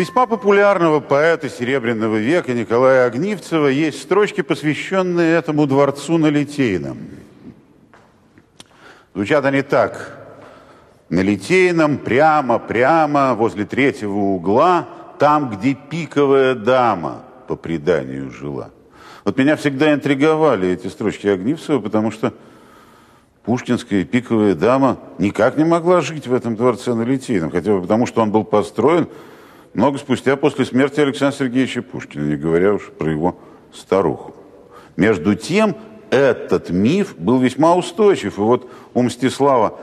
Весьма популярного поэта Серебряного века Николая Огнивцева есть строчки, посвященные этому дворцу на Литейном. Звучат они так. На Литейном прямо-прямо возле третьего угла, там, где пиковая дама по преданию жила. Вот меня всегда интриговали эти строчки Огнивцева, потому что пушкинская пиковая дама никак не могла жить в этом дворце на Литейном, хотя бы потому, что он был построен много спустя после смерти Александра Сергеевича Пушкина, не говоря уж про его старуху. Между тем, этот миф был весьма устойчив. И вот у Мстислава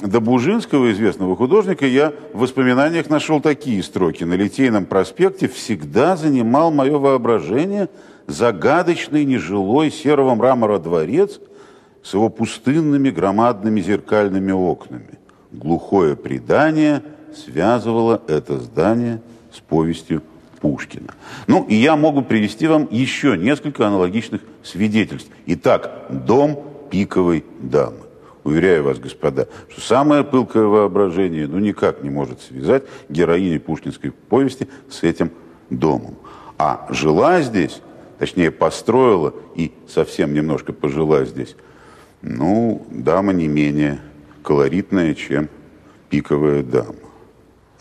Добужинского, известного художника, я в воспоминаниях нашел такие строки. На Литейном проспекте всегда занимал мое воображение загадочный нежилой серого мрамора дворец с его пустынными громадными зеркальными окнами. Глухое предание связывало это здание с повестью Пушкина. Ну, и я могу привести вам еще несколько аналогичных свидетельств. Итак, дом пиковой дамы. Уверяю вас, господа, что самое пылкое воображение ну никак не может связать героини пушкинской повести с этим домом. А жила здесь, точнее построила и совсем немножко пожила здесь, ну, дама не менее колоритная, чем пиковая дама.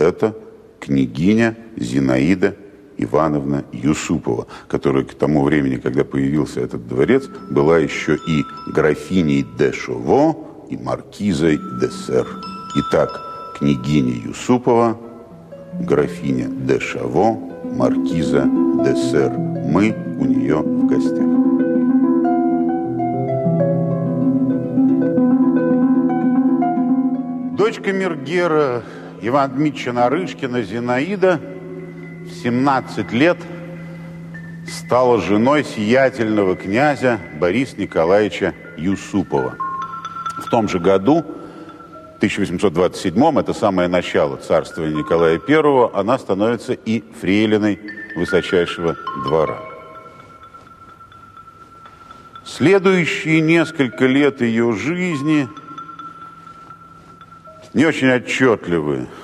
Это княгиня Зинаида Ивановна Юсупова, которая к тому времени, когда появился этот дворец, была еще и графиней де Шово и маркизой де Сер. Итак, княгиня Юсупова, графиня де Шаво, маркиза де Сер. Мы у нее в гостях. Дочка Мергера Ивана Дмитриевича Нарышкина Зинаида – 17 лет стала женой сиятельного князя Бориса Николаевича Юсупова. В том же году, 1827 это самое начало царствования Николая I, она становится и фрейлиной высочайшего двора. Следующие несколько лет ее жизни не очень отчетливые –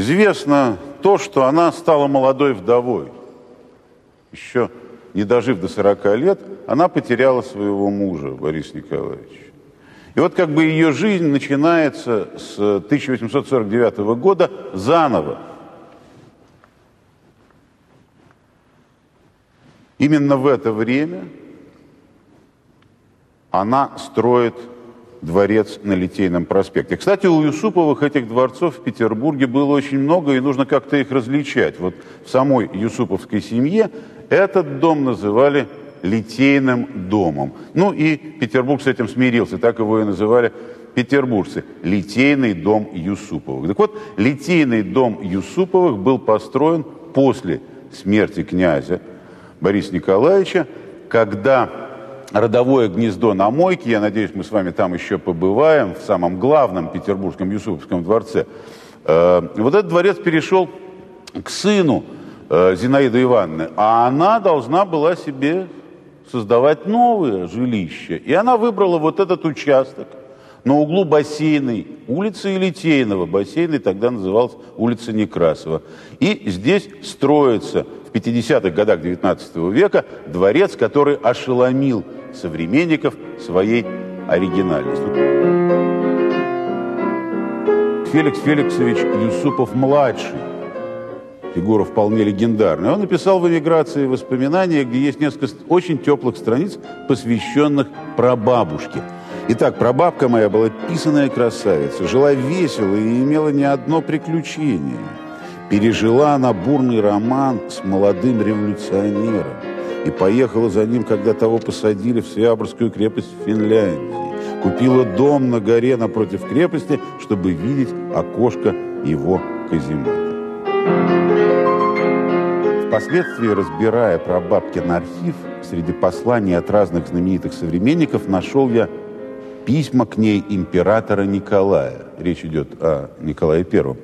Известно то, что она стала молодой вдовой. Еще не дожив до 40 лет, она потеряла своего мужа, Бориса Николаевича. И вот как бы ее жизнь начинается с 1849 года заново. Именно в это время она строит дворец на Литейном проспекте. Кстати, у Юсуповых этих дворцов в Петербурге было очень много, и нужно как-то их различать. Вот в самой Юсуповской семье этот дом называли Литейным домом. Ну и Петербург с этим смирился, так его и называли петербуржцы. Литейный дом Юсуповых. Так вот, Литейный дом Юсуповых был построен после смерти князя Бориса Николаевича, когда родовое гнездо на мойке. Я надеюсь, мы с вами там еще побываем, в самом главном петербургском Юсуповском дворце. Э, вот этот дворец перешел к сыну э, Зинаиды Ивановны, а она должна была себе создавать новое жилище. И она выбрала вот этот участок на углу бассейной улицы и Литейного. Бассейной тогда называлась улица Некрасова. И здесь строится в 50-х годах 19 века дворец, который ошеломил современников своей оригинальностью. Феликс Феликсович Юсупов-младший, фигура вполне легендарная, он написал в эмиграции воспоминания, где есть несколько очень теплых страниц, посвященных прабабушке. Итак, прабабка моя была писаная красавица, жила весело и имела не одно приключение. Пережила она бурный роман с молодым революционером и поехала за ним, когда того посадили в Свяборскую крепость в Финляндии. Купила дом на горе напротив крепости, чтобы видеть окошко его каземата. Впоследствии, разбирая про бабкин архив, среди посланий от разных знаменитых современников нашел я письма к ней императора Николая. Речь идет о Николае Первом.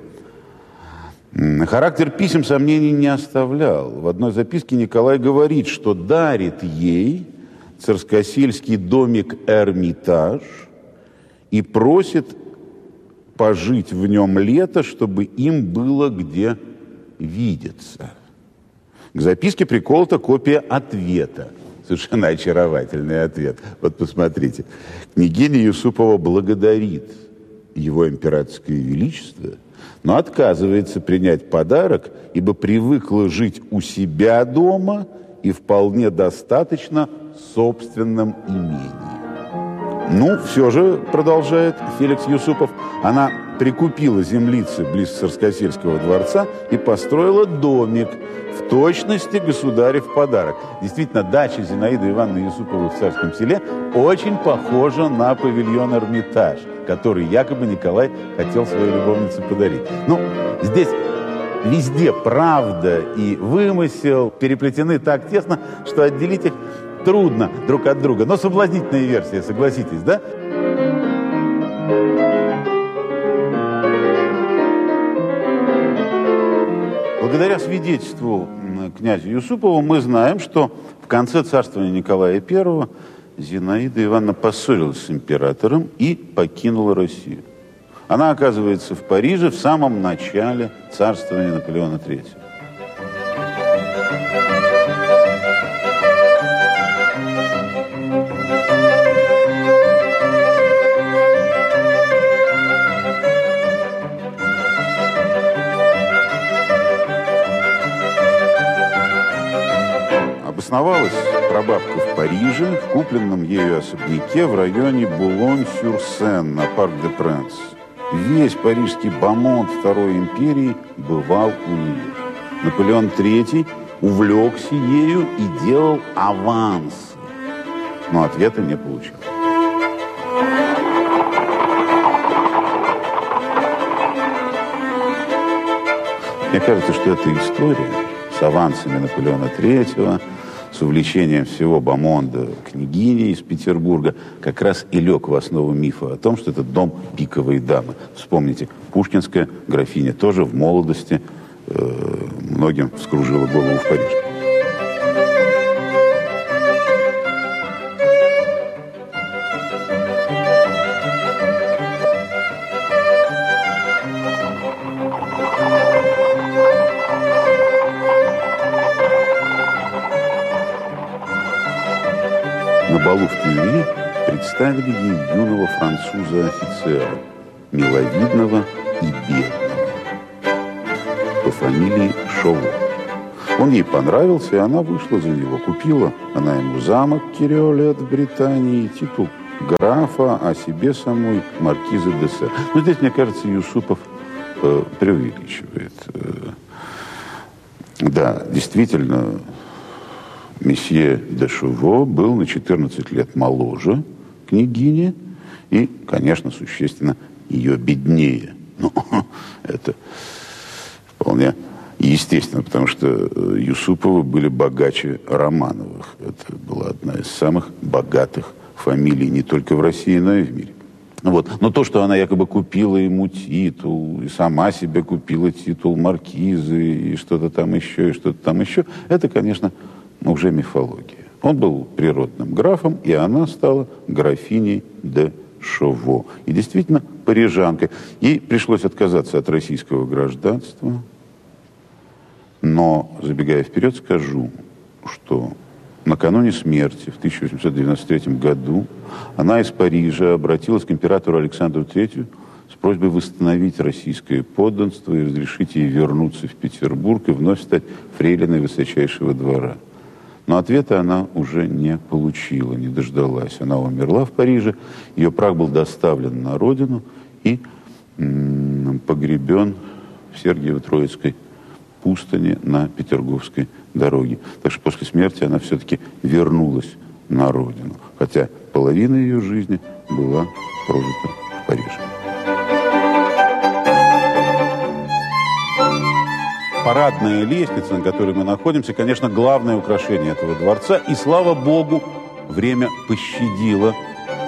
Характер писем сомнений не оставлял. В одной записке Николай говорит, что дарит ей царскосельский домик Эрмитаж и просит пожить в нем лето, чтобы им было где видеться. К записке приколота копия ответа. Совершенно очаровательный ответ. Вот посмотрите. Княгиня Юсупова благодарит его императорское величество, но отказывается принять подарок, ибо привыкла жить у себя дома и вполне достаточно собственном имении. Ну, все же, продолжает Феликс Юсупов, она прикупила землицы близ Царскосельского дворца и построила домик в точности государев подарок. Действительно, дача Зинаиды Ивановны Юсуповой в Царском селе очень похожа на павильон Эрмитаж, который якобы Николай хотел своей любовнице подарить. Ну, здесь везде правда и вымысел переплетены так тесно, что отделить их трудно друг от друга. Но соблазнительная версия, согласитесь, да? Благодаря свидетельству князя Юсупова мы знаем, что в конце царствования Николая I Зинаида Ивановна поссорилась с императором и покинула Россию. Она оказывается в Париже в самом начале царствования Наполеона III. Обосновалась прабабка в Париже, в купленном ею особняке в районе Булонь-сюр-Сен на Парк-де-Пренс. Весь парижский бомонд Второй империи бывал у нее. Наполеон III увлекся ею и делал аванс, но ответа не получил. Мне кажется, что эта история с авансами Наполеона III – с увлечением всего Бамонда княгини из Петербурга, как раз и лег в основу мифа о том, что это дом пиковой дамы. Вспомните, пушкинская графиня тоже в молодости э, многим вскружила голову в Париже. Представили ей юного француза-офицера, миловидного и бедного, по фамилии Шово. Он ей понравился, и она вышла за него. Купила она ему замок Кириолет в Британии, титул графа, а себе самой маркизы де Сер. Но здесь, мне кажется, Юсупов э, преувеличивает. Э, да, действительно, месье де Шуво был на 14 лет моложе княгини и, конечно, существенно ее беднее. Ну, это вполне естественно, потому что э, Юсуповы были богаче Романовых. Это была одна из самых богатых фамилий не только в России, но и в мире. Вот. Но то, что она якобы купила ему титул, и сама себе купила титул маркизы, и что-то там еще, и что-то там еще, это, конечно, уже мифология. Он был природным графом, и она стала графиней де Шово. И действительно парижанкой. Ей пришлось отказаться от российского гражданства. Но, забегая вперед, скажу, что накануне смерти в 1893 году она из Парижа обратилась к императору Александру III с просьбой восстановить российское подданство и разрешить ей вернуться в Петербург и вновь стать фрейлиной высочайшего двора. Но ответа она уже не получила, не дождалась. Она умерла в Париже, ее прах был доставлен на родину и погребен в Сергиево-Троицкой пустыне на Петерговской дороге. Так что после смерти она все-таки вернулась на родину, хотя половина ее жизни была прожита в Париже. Парадная лестница, на которой мы находимся, конечно, главное украшение этого дворца. И слава богу, время пощадило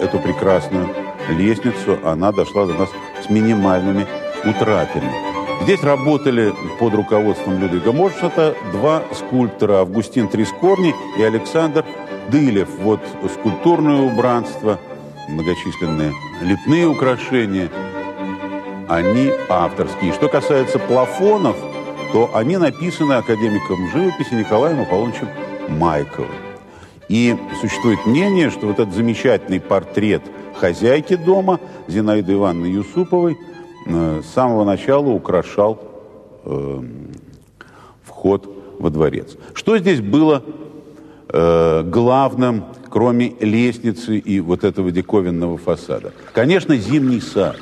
эту прекрасную лестницу. Она дошла до нас с минимальными утратами. Здесь работали под руководством Людвига Моршата два скульптора, Августин Трискорни и Александр Дылев. Вот скульптурное убранство, многочисленные лепные украшения. они авторские. Что касается плафонов, то они написаны академиком живописи Николаем Аполлоновичем Майковым. И существует мнение, что вот этот замечательный портрет хозяйки дома Зинаиды Ивановны Юсуповой э, с самого начала украшал э, вход во дворец. Что здесь было э, главным, кроме лестницы и вот этого диковинного фасада? Конечно, зимний сад.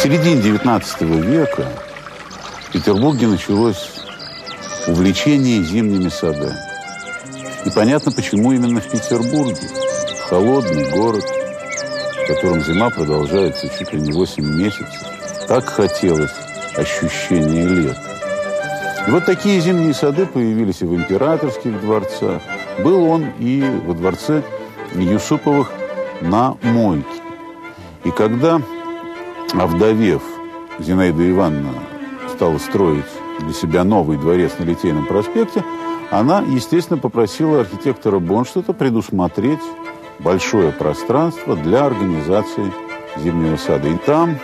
В середине XIX века в Петербурге началось увлечение зимними садами. И понятно, почему именно в Петербурге. Холодный город, в котором зима продолжается чуть ли не 8 месяцев. Так хотелось ощущения лета. И вот такие зимние сады появились и в императорских дворцах. Был он и во дворце Юсуповых на Мойке. И когда, овдовев, Зинаида Ивановна стала строить для себя новый дворец на Литейном проспекте, она, естественно, попросила архитектора Бонштадта предусмотреть большое пространство для организации зимнего сада. И там,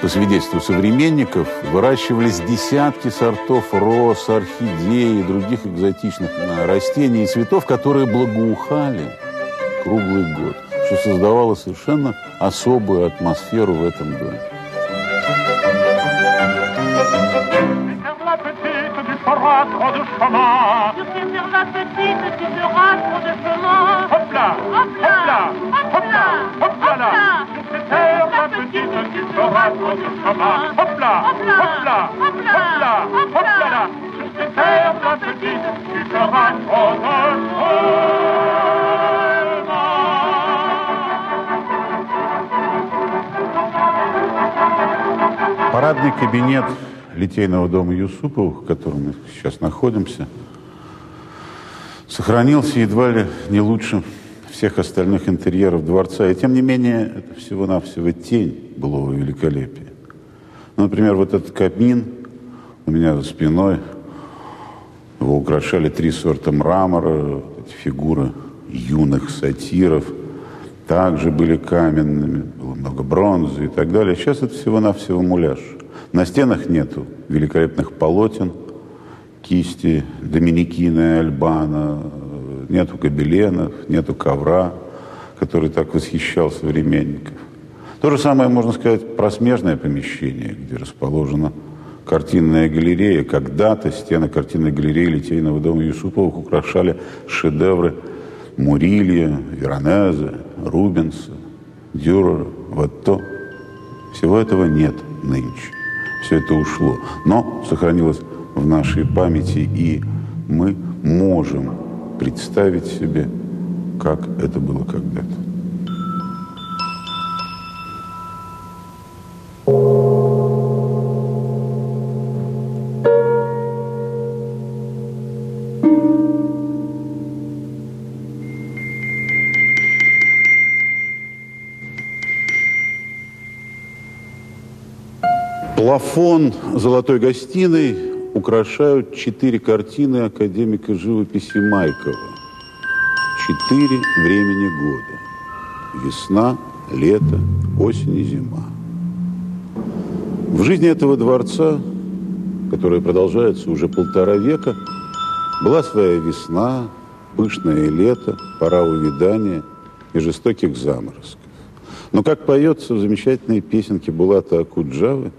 по свидетельству современников, выращивались десятки сортов роз, орхидей и других экзотичных растений и цветов, которые благоухали круглый год, что создавало совершенно особую атмосферу в этом доме. Hop là, hop là, Парадный кабинет Литейного дома Юсуповых, в котором мы сейчас находимся, сохранился едва ли не лучше всех остальных интерьеров дворца. И тем не менее, это всего-навсего тень былого великолепия. Ну, например, вот этот камин у меня за спиной, его украшали три сорта мрамора, эти фигуры юных сатиров, также были каменными, много бронзы и так далее. Сейчас это всего-навсего муляж – на стенах нету великолепных полотен, кисти Доминикина Альбана, нету гобеленов, нету ковра, который так восхищал современников. То же самое можно сказать про смежное помещение, где расположена картинная галерея. Когда-то стены картинной галереи Литейного дома Юсуповых украшали шедевры Мурилья, Веронезе, Рубенса, Дюрера, Ватто. Всего этого нет нынче все это ушло. Но сохранилось в нашей памяти, и мы можем представить себе, как это было когда-то. Плафон золотой гостиной украшают четыре картины академика живописи Майкова. Четыре времени года. Весна, лето, осень и зима. В жизни этого дворца, которая продолжается уже полтора века, была своя весна, пышное лето, пора увядания и жестоких заморозков. Но, как поется в замечательной песенке Булата Акуджавы,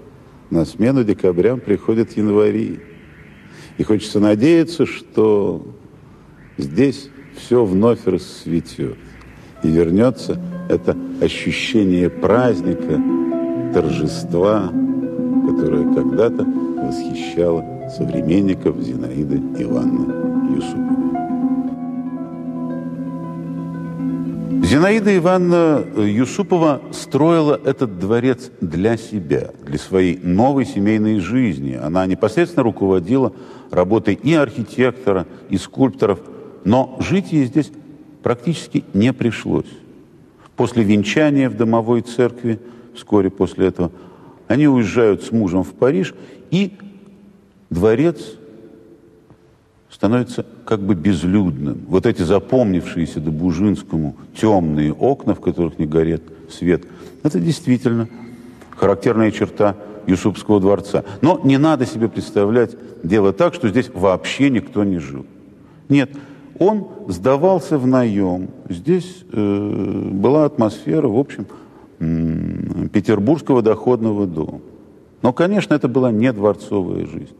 на смену декабрям приходят январи. И хочется надеяться, что здесь все вновь расцветет. И вернется это ощущение праздника, торжества, которое когда-то восхищало современников Зинаиды Ивановны Юсуповой. Зинаида Ивановна Юсупова строила этот дворец для себя, для своей новой семейной жизни. Она непосредственно руководила работой и архитектора, и скульпторов, но жить ей здесь практически не пришлось. После венчания в домовой церкви, вскоре после этого, они уезжают с мужем в Париж, и дворец становится как бы безлюдным. Вот эти запомнившиеся Добужинскому темные окна, в которых не горит свет, это действительно характерная черта Юсупского дворца. Но не надо себе представлять дело так, что здесь вообще никто не жил. Нет, он сдавался в наем. Здесь э, была атмосфера, в общем, петербургского доходного дома. Но, конечно, это была не дворцовая жизнь.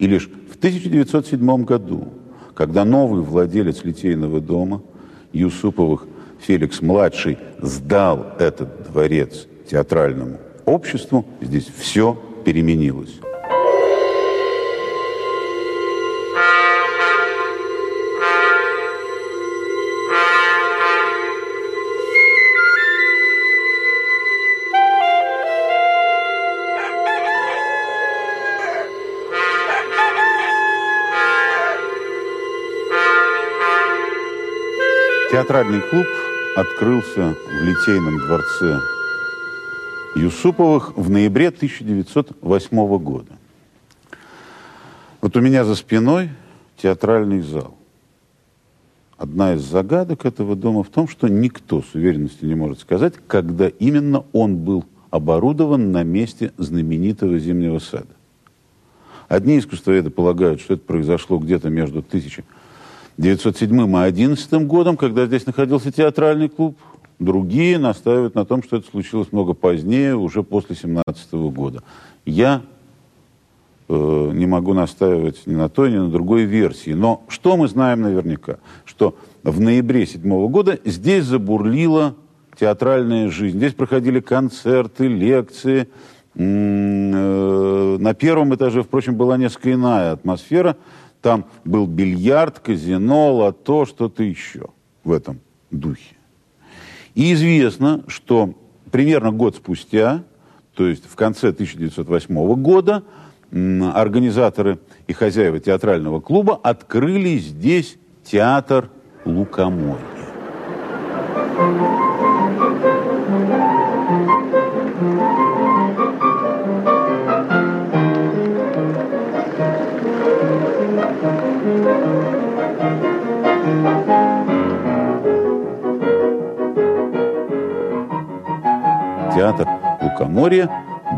И лишь в 1907 году, когда новый владелец Литейного дома, Юсуповых Феликс-младший, сдал этот дворец театральному обществу, здесь все переменилось. Театральный клуб открылся в Литейном дворце Юсуповых в ноябре 1908 года. Вот у меня за спиной театральный зал. Одна из загадок этого дома в том, что никто с уверенностью не может сказать, когда именно он был оборудован на месте знаменитого Зимнего сада. Одни искусствоведы полагают, что это произошло где-то между 1000 1907 и 11 годом, когда здесь находился театральный клуб. Другие настаивают на том, что это случилось много позднее, уже после 17 года. Я э, не могу настаивать ни на той, ни на другой версии. Но что мы знаем наверняка? Что в ноябре 7 года здесь забурлила театральная жизнь. Здесь проходили концерты, лекции. Э, на первом этаже, впрочем, была несколько иная атмосфера – там был бильярд, казино, лото, что-то еще в этом духе. И известно, что примерно год спустя, то есть в конце 1908 года, организаторы и хозяева театрального клуба открыли здесь театр Лукоморья. Театр «Лукоморье»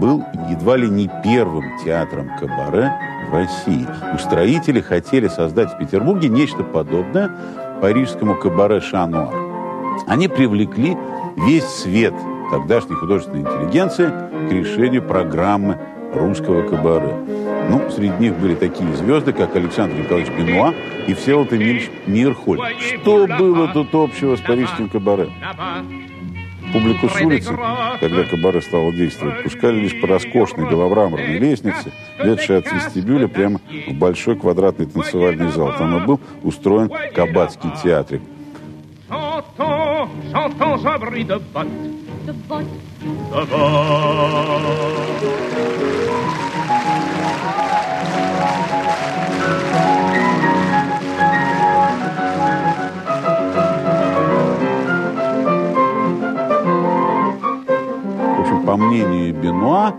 был едва ли не первым театром кабаре в России. Устроители хотели создать в Петербурге нечто подобное парижскому кабаре «Шануар». Они привлекли весь свет тогдашней художественной интеллигенции к решению программы русского кабаре. Ну, среди них были такие звезды, как Александр Николаевич Бенуа и Всеволод Эмильевич Мирхоль. Что было тут общего с парижским кабаре? Публику с улицы, когда кабаре стало действовать, пускали лишь по роскошной беломраморной лестнице, ведшей от вестибюля прямо в большой квадратный танцевальный зал. Там и был устроен кабацкий театрик. По мнению Бенуа,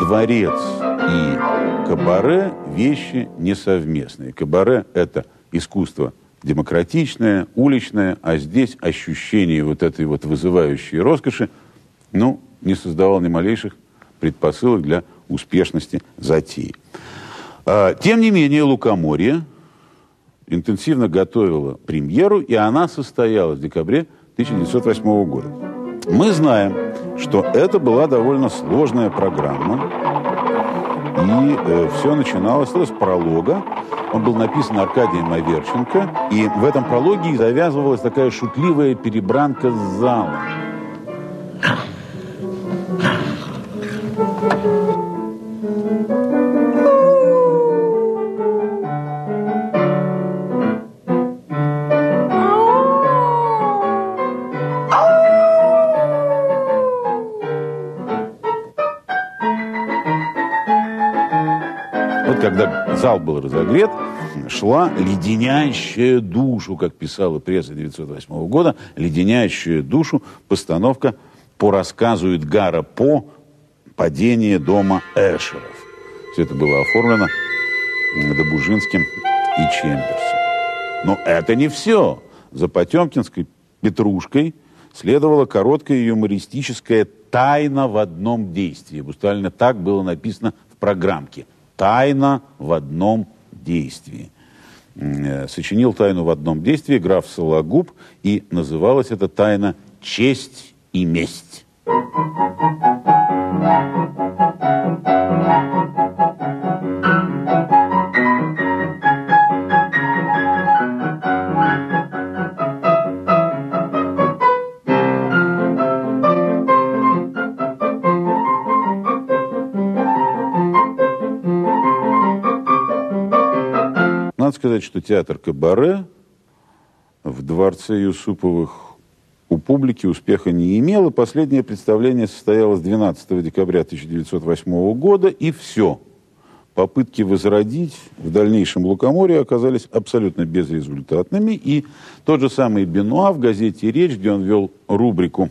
дворец и кабаре – вещи несовместные. Кабаре – это искусство демократичное, уличное, а здесь ощущение вот этой вот вызывающей роскоши, ну, не создавал ни малейших предпосылок для успешности затеи. А, тем не менее, Лукоморье интенсивно готовила премьеру, и она состоялась в декабре 1908 года. Мы знаем, что это была довольно сложная программа. И э, все начиналось с пролога. Он был написан Аркадием Аверченко. И в этом прологе завязывалась такая шутливая перебранка с залом. Когда зал был разогрет, шла леденящая душу, как писала пресса 1908 года, леденящая душу постановка по рассказу Эдгара По «Падение дома Эшеров». Все это было оформлено Добужинским и Чемберса. Но это не все. За Потемкинской Петрушкой следовала короткая юмористическая «Тайна в одном действии». Буквально так было написано в программке. «Тайна в одном действии». Э, сочинил «Тайну в одном действии» граф Сологуб, и называлась эта тайна «Честь и месть». Сказать, что театр Кабаре в дворце Юсуповых у публики успеха не имел, и последнее представление состоялось 12 декабря 1908 года, и все. Попытки возродить в дальнейшем Лукоморье оказались абсолютно безрезультатными, и тот же самый Бенуа в газете «Речь», где он вел рубрику,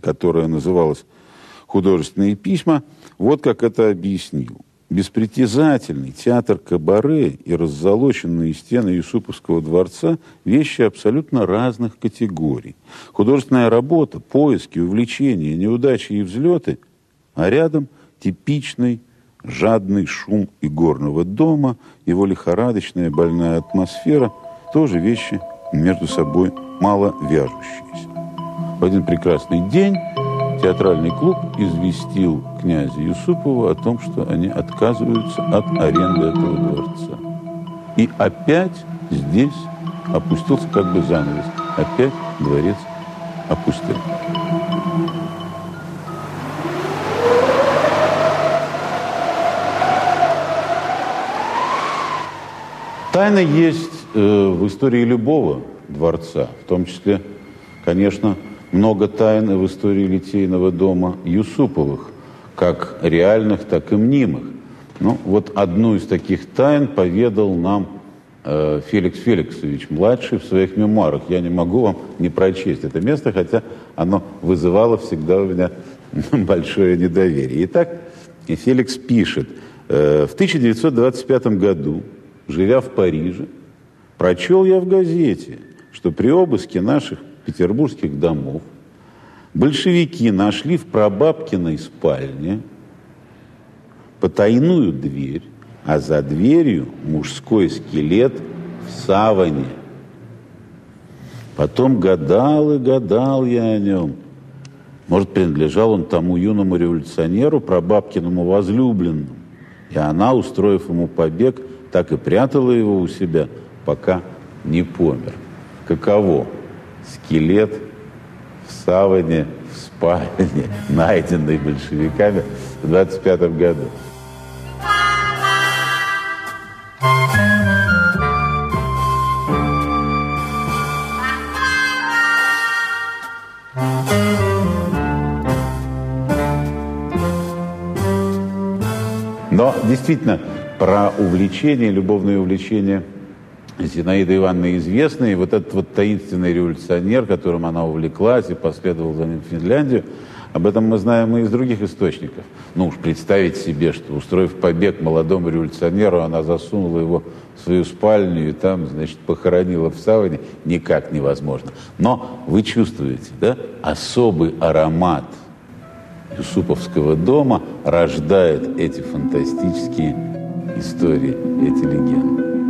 которая называлась «Художественные письма», вот как это объяснил беспритязательный театр кабаре и раззолоченные стены Юсуповского дворца – вещи абсолютно разных категорий. Художественная работа, поиски, увлечения, неудачи и взлеты, а рядом типичный жадный шум игорного дома, его лихорадочная больная атмосфера – тоже вещи между собой мало вяжущиеся. В один прекрасный день театральный клуб известил князя Юсупова о том, что они отказываются от аренды этого дворца. И опять здесь опустился как бы занавес. Опять дворец опустел. Тайна есть э, в истории любого дворца, в том числе, конечно, много тайн в истории Литейного дома Юсуповых, как реальных, так и мнимых. Ну, вот одну из таких тайн поведал нам э, Феликс Феликсович, младший, в своих мемуарах. Я не могу вам не прочесть это место, хотя оно вызывало всегда у меня большое недоверие. Итак, Феликс пишет, э, в 1925 году, живя в Париже, прочел я в газете, что при обыске наших петербургских домов большевики нашли в прабабкиной спальне потайную дверь, а за дверью мужской скелет в саване. Потом гадал и гадал я о нем. Может, принадлежал он тому юному революционеру, прабабкиному возлюбленному. И она, устроив ему побег, так и прятала его у себя, пока не помер. Каково? Скелет в саване, в спальне, найденный большевиками в 25 году. Но действительно, про увлечение, любовное увлечение – Зинаида Ивановна известная, и вот этот вот таинственный революционер, которым она увлеклась и последовал за ним в Финляндию, об этом мы знаем и из других источников. Ну уж представить себе, что устроив побег молодому революционеру, она засунула его в свою спальню и там, значит, похоронила в сауне, никак невозможно. Но вы чувствуете, да, особый аромат Юсуповского дома рождает эти фантастические истории, эти легенды.